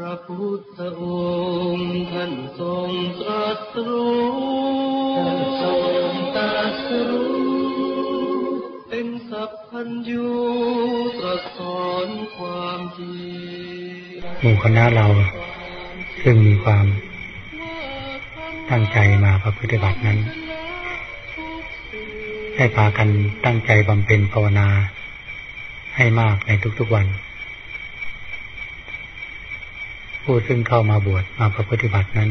พระพุทธองค์ท่านทรงตรัสรู้ท่านทรงตรัสรู้เป็นสัพพัญญูตรัสสอนความจริงหมู่คณะเราซึ่งมีความตั้งใจมาประพฤติบัตินั้น ให้พากันตั้งใจบำเพ็ญภาวนาให้มากในทุกๆวัน ผู้ซึ่งเข้ามาบวชมาประพฤติบัตินั้น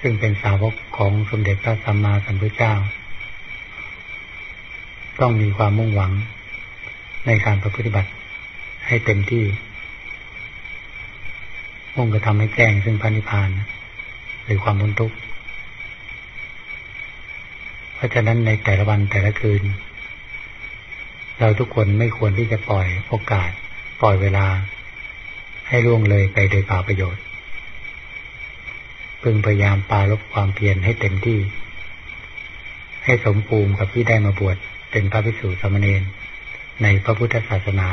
ซึ่งเป็นสาวกของสมเด็จพระสัมมาสัมพุทธเจ้า ต้องมีความมุ่งหวังในการประพฤติบัติให้เต็มที่มุ่งกระทำให้แจ้งซึ่งพระนิพพานหรือความพ้นทุกข์เพราะฉะนั้นในแต่ละวันแต่ละคืน เราทุกคนไม่ควรที่จะปล่อยโอกาสปล่อยเวลา ให้ล่วงเลยไปโดยเปล่าประโยชน์ พึงพยายามปาลบความเพียรให้เต็มที่ ให้สมภูมิกับที่ได้มาบวชเป็นพระภิกษุสามเณรในพระพุทธศาสนา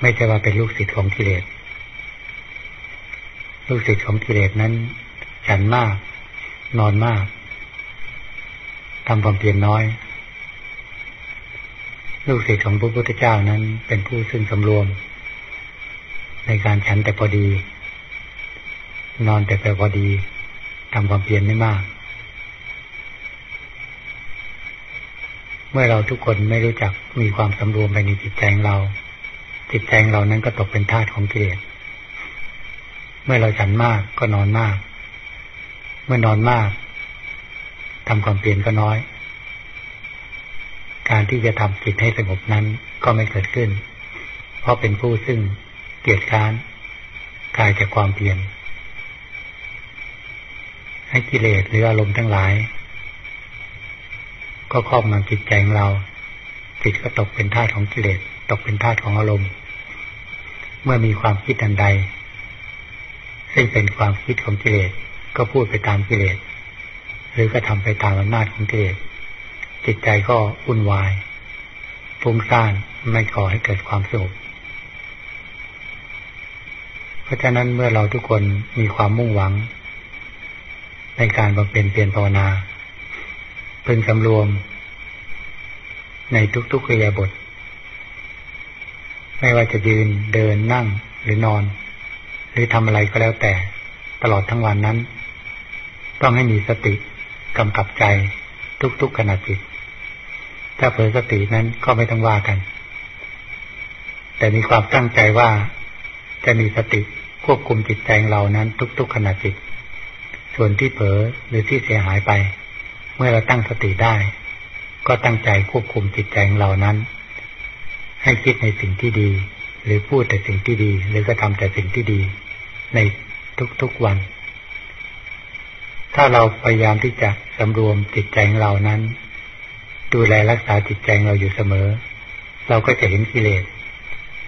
ไม่ใช่ว่าเป็นลูกศิษย์ของกิเลส ลูกศิษย์ของกิเลสนั้น ฉันมาก นอนมากทำความเพียรน้อย ลูกศิษย์ของพระพุทธเจ้านั้นเป็นผู้ซึ่งสำรวม ในการฉันแต่พอดี นอนแต่แต่พอดีทำความเพียรไม่มาก เมื่อเราทุกคนไม่รู้จักมีความสำรวมไปในจิตใจของเรา จิตใจของเรานั้นก็ตกเป็นทาสของกิเลสเมื่อเราฉันมากก็นอนมาก เมื่อนอนมากทำความเปลี่ยนก็น้อย การที่จะทำจิตให้สงบนั้นก็ไม่เกิดขึ้น เพราะเป็นผู้ซึ่ง เกียจค้านกายจากความเปลี่ยนให้กิเลสหรืออารมณ์ทั้งหลาย ก็ครอบงำจิตใจของเราจิตก็ตกเป็นทาสของกิเลสตกเป็นทาสของอารมณ์ เมื่อมีความคิดอันใด ซึ่งเป็นความคิดของกิเลสก็พูดไปตามกิเลสหรือก็ทำไปตามอำนาจของกิเลสจิตใจก็วุ่นวายฟุ้งซ่านไม่ก่อให้เกิดความสงบ เพราะฉะนั้นเมื่อเราทุกคนมีความมุ่งหวัง ในการบำเพ็ญเพียรภาวนาพึงสำรวม ในทุกๆเรียบท ไม่ว่าจะยืนเดินนั่งหรือนอน หรือทำอะไรก็แล้วแต่ตลอดทั้งวันนั้น ต้องให้มีสติกำกับใจทุกๆขณะจิต ถ้าเผลอสตินั้นก็ไม่ต้องว่ากัน แต่มีความตั้งใจว่าจะมีสติ ควบคุมจิตใจเรานั้น ทุก ๆขณะจิต ส่วนที่เผลอหรือที่เสียหายไป เมื่อเราตั้งสติได้ ก็ตั้งใจควบคุมจิตใจเรานั้น ให้คิดในสิ่งที่ดี หรือพูดแต่สิ่งที่ดี หรือกระทำแต่สิ่งที่ดี ในทุกๆวัน ถ้าเราพยายามที่จะสำรวมจิตใจของเรานั้น ดูแลรักษาจิตใจเราอยู่เสมอ เราก็จะเห็นกิเลส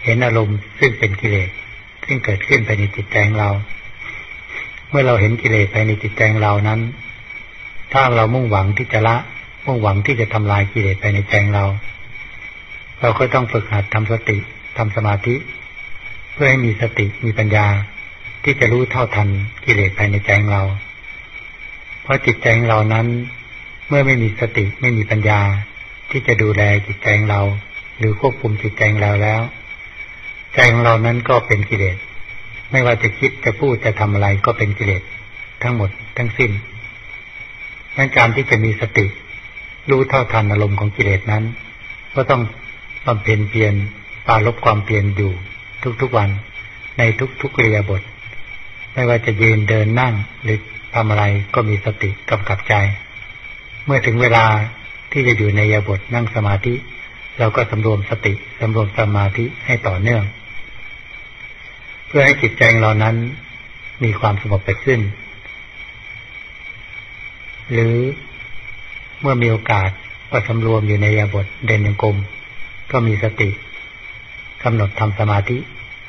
เห็นอารมณ์ซึ่งเป็นกิเลส ซึ่งเกิดขึ้นภายในจิตใจของเรา เมื่อเราเห็นกิเลสภายในจิตใจของเรานั้น ถ้าเรามุ่งหวังที่จะละ มุ่งหวังที่จะทำลายกิเลสภายในใจของเรา เราก็ต้องฝึกหัดทำสติทำสมาธิ เพื่อให้มีสติมีปัญญาที่จะรู้เท่าทันกิเลสภายในใจของเรา เพราะจิตใจของเรานั้น เมื่อไม่มีสติไม่มีปัญญาที่จะดูแลจิตใจของเรา หรือควบคุมจิตใจของเราแล้ว ใจของเรานั้นก็เป็นกิเลส ไม่ว่าจะคิดจะพูดจะทำอะไรก็เป็นกิเลส ทั้งหมดทั้งสิ้นดังการที่จะมีสติ รู้เท่าทันอารมณ์ของกิเลสนั้น ก็ต้องบำเพ็ญเพียรปาลบความเพียรอยู่ทุกๆวันในทุกๆเรียบท ไม่ว่าจะยืนเดินนั่งหรือทำอะไรก็มีสติกำกับใจ เมื่อถึงเวลาที่จะอยู่ในยาบทนั่งสมาธิ เราก็สำรวมสติสำรวมสมาธิให้ต่อเนื่อง เพื่อให้จิตใจเรานั้น มีความสงบไปขึ้น หรือเมื่อมีโอกาสก็สำรวมอยู่ในยาบทเดินยังกลมก็มีสติกำหนดทำสมาธิ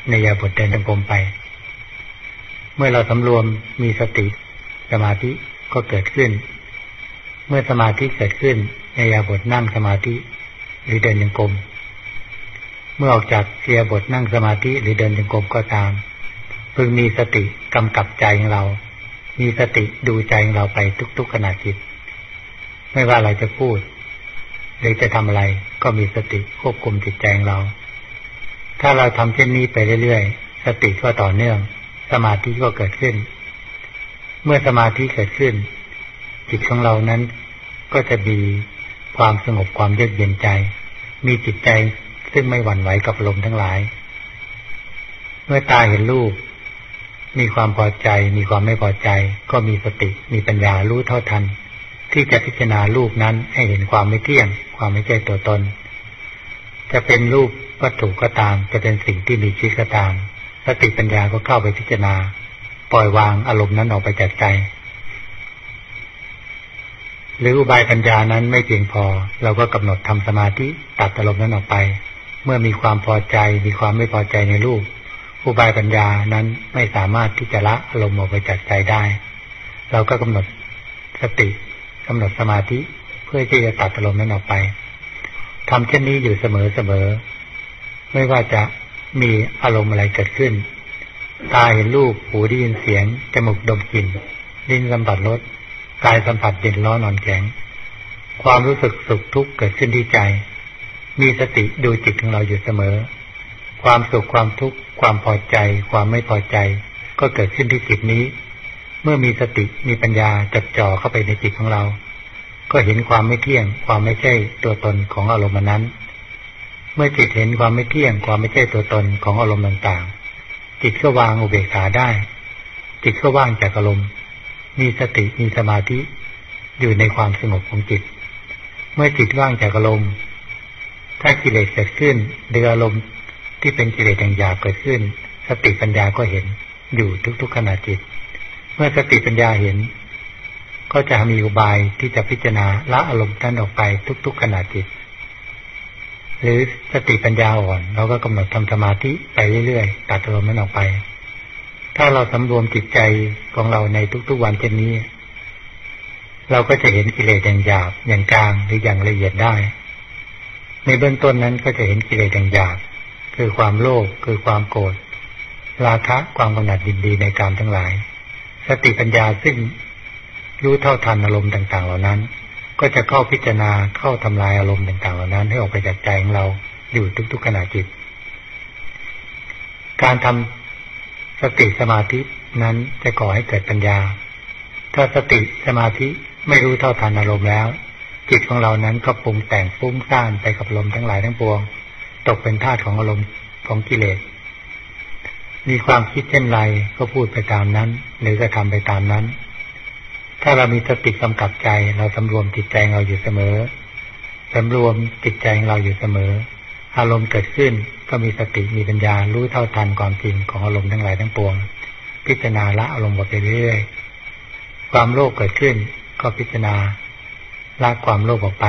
ในยาบทเดินยังกลมไป เมื่อเราสำรวมมีสติสมาธิก็เกิดขึ้น เมื่อสมาธิเกิดขึ้นในยาบทนั่งสมาธิ หรือเดินยังกลม เมื่อออกจากเสียบทนั่งสมาธิหรือเดินยังกลมก็ตามพึงมีสติกำกับใจของเรา มีสติดูใจของเราไปทุกๆขณะจิต ไม่ว่าเราจะพูด หรือจะทำอะไร ก็มีสติควบคุมจิตใจของเรา ถ้าเราทำเช่นนี้ไปเรื่อยๆ สติก็ต่อเนื่อง สมาธิก็เกิดขึ้น เมื่อสมาธิเกิดขึ้น จิตของเรานั้นก็จะมีความสงบความเยือกเย็นใจ มีจิตใจ ซึ่งไม่หวั่นไหวกับลมทั้งหลาย เมื่อตาเห็นรูป มีความพอใจ มีความไม่พอใจ ก็มีสติ มีปัญญารู้เท่าทัน ที่จะพิจารณารูปนั้นให้เห็นความไม่เที่ยง ความไม่ใช่ตัวตน จะเป็นรูปวัตถุก็ตาม จะเป็นสิ่งที่มีชีวิตก็ตาม สติปัญญาก็เข้าไปพิจารณา ปล่อยวางอารมณ์นั้นออกไปจากใจหรืออุบายปัญญานั้นไม่เพียงพอ เราก็กำหนดทำสมาธิตัดอารมณ์นั้นออกไป เมื่อมีความพอใจมีความไม่พอใจในรูปอุบายปัญญานั้นไม่สามารถที่จะละอารมณ์ออกไปจากใจได้ เราก็กำหนดสติกำหนดสมาธิเพื่อที่จะตัดอารมณ์นั้นออกไปทำเช่นนี้อยู่เสมอเสมอไม่ว่าจะมีอารมณ์อะไรเกิดขึ้น ตาเห็นรูปหูได้ยินเสียงจมูกดมกลิ่นลิ้นสัมผัสรสกายสัมผัสเย็นร้อนนอนแข็ง ความรู้สึกสุขทุกข์เกิดขึ้นที่ใจ มีสติดูจิตของเราอยู่เสมอ ความสุขความทุกข์ความพอใจ ความไม่พอใจ ก็เกิดขึ้นที่จิตนี้ เมื่อมีสติมีปัญญาจับจ่อเข้าไปในจิตของเรา ก็เห็นความไม่เที่ยง ความไม่ใช่ตัวตนของอารมณ์นั้น เมื่อจิตเห็นความไม่เที่ยง ความไม่ใช่ตัวตนของอารมณ์ต่างๆ จิตก็วางอุเบกขาได้ จิตก็ว่างจากอารมณ์ มีสติมีสมาธิอยู่ในความสงบของจิต เมื่อจิตว่างจากอารมณ์ ถ้ากิเลสเกิดขึ้นเดืออารมณ์ที่เป็นกิเลสอย่างหยาบเกิดขึ้น สติปัญญาก็เห็นอยู่ทุกๆขณะจิต เมื่อสติปัญญาเห็น ก็จะมีอุบายที่จะพิจารณาละอารมณ์นั้นออกไปทุกๆขณะจิต หรือสติปัญญาอ่อนเราก็กำหนดทำสมาธิไปเรื่อยๆตัดอารมณ์นั้นออกไป ถ้าเราสำรวมจิตใจของเราในทุกๆวันเช่นนี้ เราก็จะเห็นกิเลสอย่างหยาบอย่างกลางหรืออย่างละเอียดได้ ในเบื้องต้นนั้นก็จะเห็นกิเลสอย่างหยาบคือความโลภคือความโกรธราคะความกำหนัดดินดีในการทั้งหลาย สติปัญญาซึ่งรู้เท่าทันอารมณ์ต่าง ๆ เหล่านั้น ก็จะเข้าพิจารณาเข้าทำลายอารมณ์ต่าง ๆ เหล่านั้น ให้ออกไปจากใจของเราอยู่ทุก ๆขณะจิต การทำสติสมาธินั้นจะก่อให้เกิดปัญญา ถ้าสติสมาธิไม่รู้เท่าทันอารมณ์แล้ว จิตของเรานั้นก็ปรุงแต่งฟุ้งซ่านไปกับลมทั้งหลายทั้งปวง ตกเป็นทาสของอารมณ์ของกิเลส มีความคิดเช่นไรก็พูดไปตามนั้น หรือก็ทำไปตามนั้น ถ้าเรามีสติกำกับใจ เราสำรวมจิตใจเราอยู่เสมอสำรวมจิตใจของเราอยู่เสมอ อารมณ์เกิดขึ้นก็มีสติมีปัญญารู้เท่าทันความจริงของอารมณ์ทั้งหลายทั้งปวง พิจารณาละอารมณ์ไปเรื่อยๆความโลภเกิดขึ้น ก็พิจารณา ละความโลภออกไป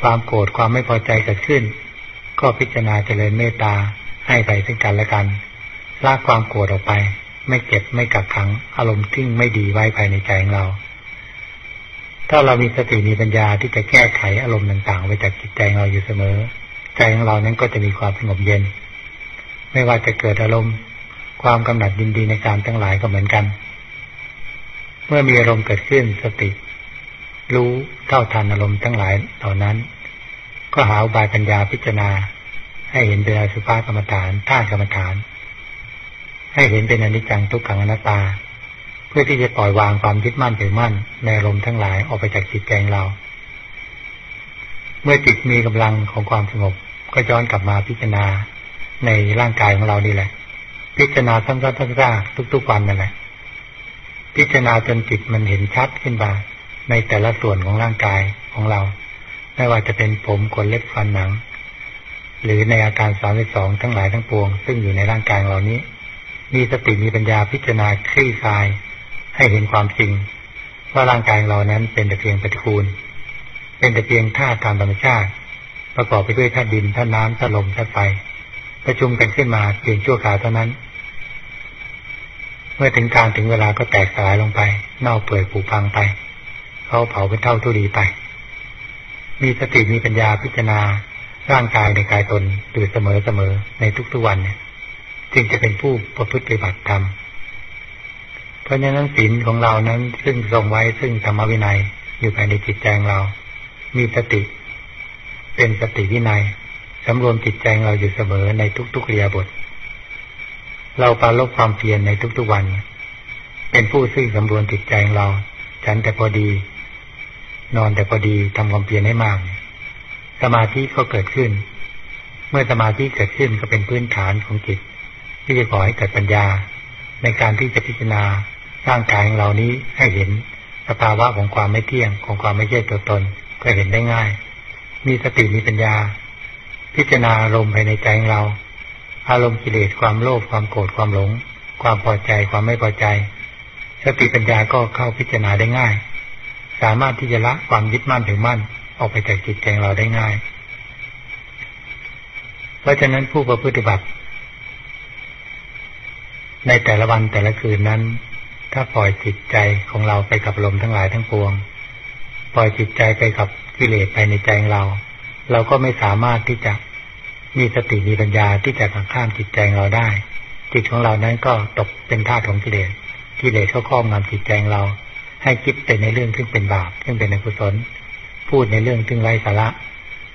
ความโกรธความไม่พอใจเกิดขึ้น ก็พิจารณาเจริญเมตตาให้ไปซึ่งกันและกันละความโกรธออกไป ไม่เก็บไม่กักขัง อารมณ์ทิ้งไม่ดีไว้ภายในใจของเรา ถ้าเรามีสติมีปัญญาที่จะแก้ไขอารมณ์ต่างๆไว้จากจิตใจเราอยู่เสมอ ใจของเรานั้นก็จะมีความสงบเย็น ไม่ว่าจะเกิดอารมณ์ ความกำหนัดยินดีในการทั้งหลายก็เหมือนกัน เมื่อมีอารมณ์เกิดขึ้นสติ รู้เท่าทันอารมณ์ทั้งหลายเหล่านั้น ก็หาอุบายปัญญาพิจารณา ให้เห็นเป็นอสุภากรรมฐานท่ากรรมฐาน ให้เห็นเป็นอนิจจังทุกขังอนัตตา เพื่อที่จะปล่อยวางความยึดมั่นถือมั่น ในอารมณ์ทั้งหลายออกไปจากจิตใจเรา เมื่อจิตมีกำลังของความสงบ ก็ย้อนกลับมาพิจารณาในร่างกายของเรานี่แหละ พิจารณาซ้ำๆทุกๆวันนั่นแหละพิจารณาจนจิตมันเห็นชัดขึ้นมา ในแต่ละส่วนของร่างกายของเรา ไม่ว่าจะเป็นผมขนเล็บฟันหนัง หรือในอาการสามสิบสองทั้งหลายทั้งปวง ซึ่งอยู่ในร่างกายเหล่านี้ มีสติมีปัญญาพิจารณาคลี่คลาย ให้เห็นความจริง ว่าร่างกายเรานั้นเป็นแต่เพียงปฏิคูล เป็นแต่เพียงธาตุตามธรรมชาติ ประกอบไปด้วยธาตุดินธาตุน้ำธาตุลมธาตุไฟประชุมกันขึ้นมาเพียงชั่วคราวเท่านั้น เมื่อถึงการถึงเวลาก็แตกสลายลงไป เน่าเปื่อยผุพังไป เขาเผาเป็นเท่าทุดีไป มีสติมีปัญญาพิจารณาร่างกายในกายตนอยู่เสมอเสมอในทุกๆวันเนี่ย จึงจะเป็นผู้ประพฤติปฏิบัติธรรมเพราะฉะนั้นศีลของเรานั้น ซึ่งทรงไว้ซึ่งธรรมวินัยอยู่ภายในจิตใจเรา มีสติ เป็นสติวินัยสำรวมจิตใจเราอยู่เสมอในทุกๆเรียบท เราปาลบความเพียรในทุกๆวัน เป็นผู้ซึ่งสำรวมจิตใจเรา ฉันแต่พอดี นอนแต่พอดีทำความเพียรให้มาก สมาธิก็เกิดขึ้น เมื่อสมาธิเกิดขึ้นก็เป็นพื้นฐานของจิต ที่จะขอให้เกิดปัญญา ในการที่จะพิจารณาร่างกายของเรานี้ให้เห็นสภาวะของความไม่เที่ยงของความไม่ใช่ตัวตนก็เห็นได้ง่าย มีสติมีปัญญา พิจารณาอารมณ์ภายในใจของเรา อารมณ์กิเลสความโลภความโกรธความหลง ความพอใจความไม่พอใจ สติปัญญาก็เข้าพิจารณาได้ง่าย สามารถที่จะละความยึดมั่นถือมั่นออกไปจากจิตใจเราได้ง่าย เพราะฉะนั้นผู้ประพฤติบัติ ในแต่ละวันแต่ละคืนนั้น ถ้าปล่อยจิตใจของเราไปกับลมทั้งหลายทั้งปวง ปล่อยจิตใจไปกับกิเลสภายในใจของเรา เราก็ไม่สามารถที่จะมีสติมีปัญญาที่จะขังข้ามจิตใจเราได้ จิตของเรานั้นก็ตกเป็นท่าของกิเลสกิเลสเขาครอบงำจิตใจเรา ให้คิดแต่ในเรื่องที่เป็นบาปซึ่งเป็นอกุศล พูดในเรื่องที่ไร้สาระ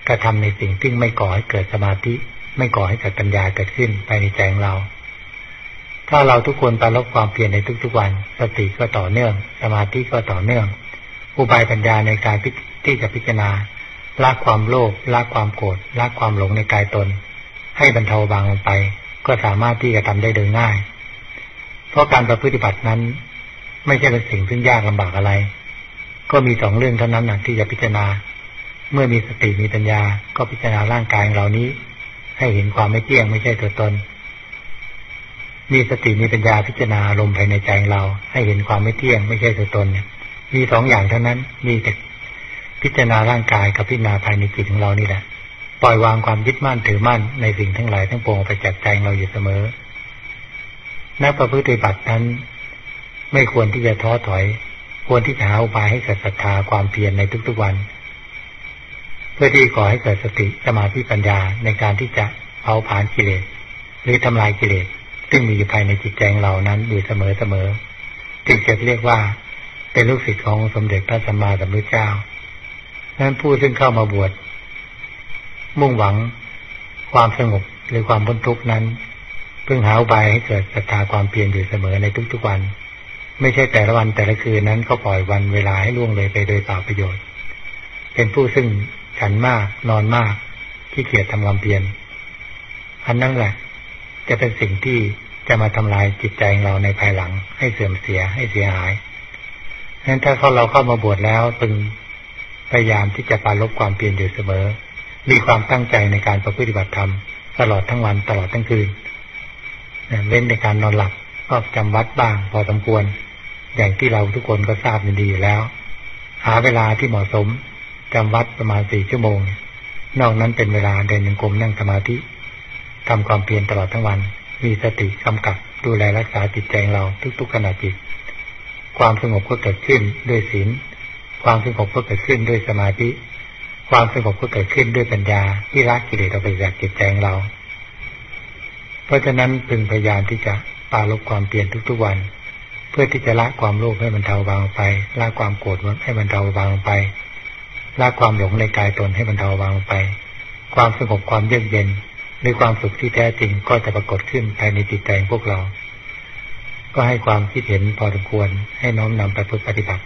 กระทาในสิ่งที่ไม่ก่อให้เกิดสมาธิ ไม่ก่อให้เกิดปัญญาเกิดขึ้นภายในใจของเรา ถ้าเราทุกคนปรลบความเพียรในทุกๆวัน สติก็ต่อเนื่อง สมาธิก็ต่อเนื่องอุบายปัญญาในการที่จะพิจารณาละความโลภละความโกรธละความหลงในกายตน ให้บรรเทาบางลงไป ก็สามารถที่จะทำได้โดยง่าย เพราะการประพฤติบัตินั้น ไม่ใช่เป็นสิ่งซึ่งยากลำบากอะไร ก็มีสองเรื่องเท่านั้นนะที่จะพิจารณา เมื่อมีสติมีปัญญา ก็พิจารณาร่างกายเหล่านี้ ให้เห็นความไม่เที่ยงไม่ใช่ตัวตน มีสติมีปัญญาพิจารณาลมภายในใจเรา ให้เห็นความไม่เที่ยงไม่ใช่ตัวตนเนี่ยมีสองอย่างเท่านั้น มีแต่พิจารณาร่างกายกับพิจารณาภายในจิตของเรานี่แหละ ปล่อยวางความยึดมั่นถือมั่นในสิ่งทั้งหลายทั้งปวงไปจากใจเราอยู่เสมอ นักประพฤติบัตินั้น ไม่ควรที่จะท้อถอย ควรที่จะหาอุบายให้เกิดศรัทธาความเพียรในทุกๆวัน เพื่อที่ก่อให้เกิดสติสมาธิปัญญาในการที่จะเผาผลาญกิเลสหรือทำลายกิเลสซึ่งมีอยู่ภายในจิตใจเรานั้นอยู่เสมอเสมอจึงจะเรียกว่าเป็นลูกศิษย์ของสมเด็จพระสัมมาสัมพุทธเจ้านั้นผู้ซึ่งเข้ามาบวชมุ่งหวังความสงบหรือความพ้นทุกข์นั้น เพิ่งหาอุบายให้เกิดศรัทธาความเพียรอยู่เสมอในทุกๆวัน ไม่ใช่แต่ละวันแต่ละคืนนั้น ก็ปล่อยวันเวลาให้ล่วงเลยไปโดยเปล่าประโยชน์ เป็นผู้ซึ่งฉันมาก นอนมากขี้เกียจทำความเพียรอันนั้นแหละ จะเป็นสิ่งที่จะมาทำลายจิตใจของเราในภายหลัง ให้เสื่อมเสียให้เสียหายฉะนั้นถ้าเขาเราเข้ามาบวชแล้วตึงพยายามที่จะปาลบความเปลี่ยนอยู่เสมอ มีความตั้งใจในการประพฤติบัติธรรมตลอดทั้งวันตลอดทั้งคืนเล่นในการนอนหลับก็จำวัดบ้างพอสมควร อย่างที่เราทุกคนก็ทราบดีอยู่แล้ว หาเวลาที่เหมาะสมจำวัดประมาณสี่ชั่วโมง นอกนั้นเป็นเวลาเดินยังกรมนั่งสมาธิทำความเพียรตลอดทั้งวัน มีสติกำกับดูแลรักษาจิตใจเราทุกๆขณะจิต ความสงบก็เกิดขึ้นด้วยศีล ความสงบก็เกิดขึ้นด้วยสมาธิ ความสงบก็เกิดขึ้นด้วยปัญญาที่ละกิเลสออกไปจากจิตใจเรา เพราะฉะนั้นพึงพยายามที่จะปาลบความเปลี่ยนทุกๆวัน พื่อที่จะละความโลภให้มันเทาบางไปละความโกรธให้มันเทาบางไปละความหลงในกายตนให้มันเทาบางไป ความสงบความเยือกเย็นหรือความสุขที่แท้จริงก็จะปรากฏขึ้นภายในจิตใจพวกเรา ก็ให้ความคิดเห็นพอสมควรให้น้อมนำไปปฏิบัติ